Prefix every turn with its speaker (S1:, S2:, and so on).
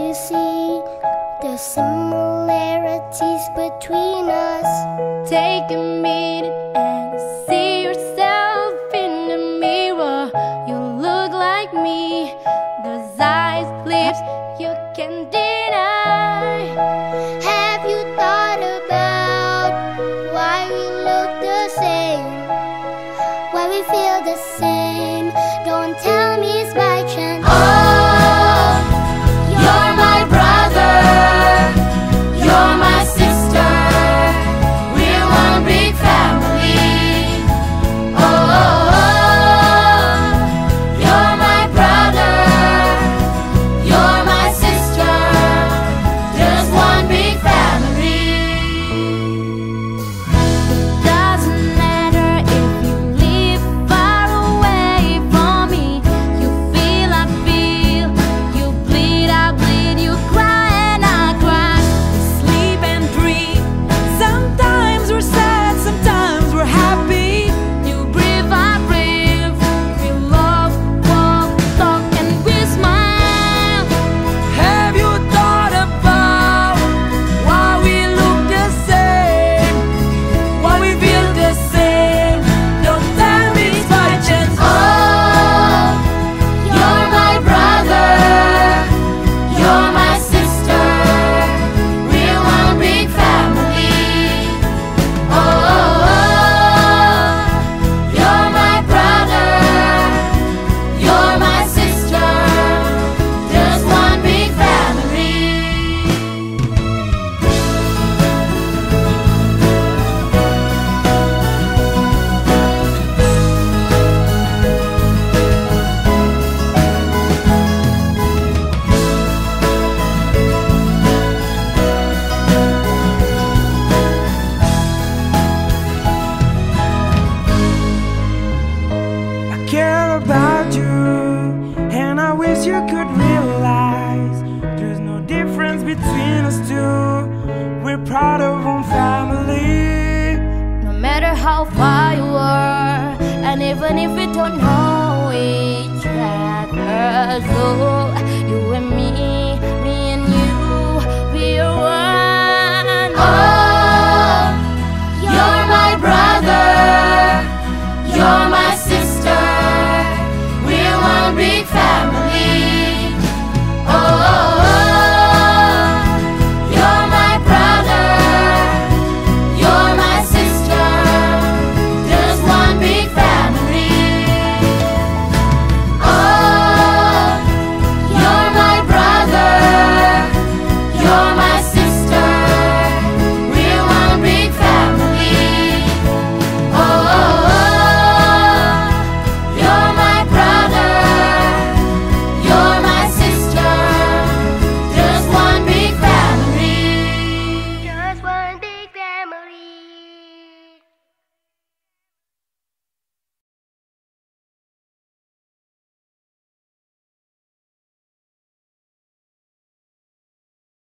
S1: you see the similarities between us?
S2: Take a minute and see yourself in the mirror. You look like me, those eyes, lips, you can deny.
S1: Have you thought about why we look the same? Why we feel the same? Don't tell me it's
S3: care about you. And I wish you could realize There's no difference between us two. We're proud of one family.
S2: No matter how far you are And even if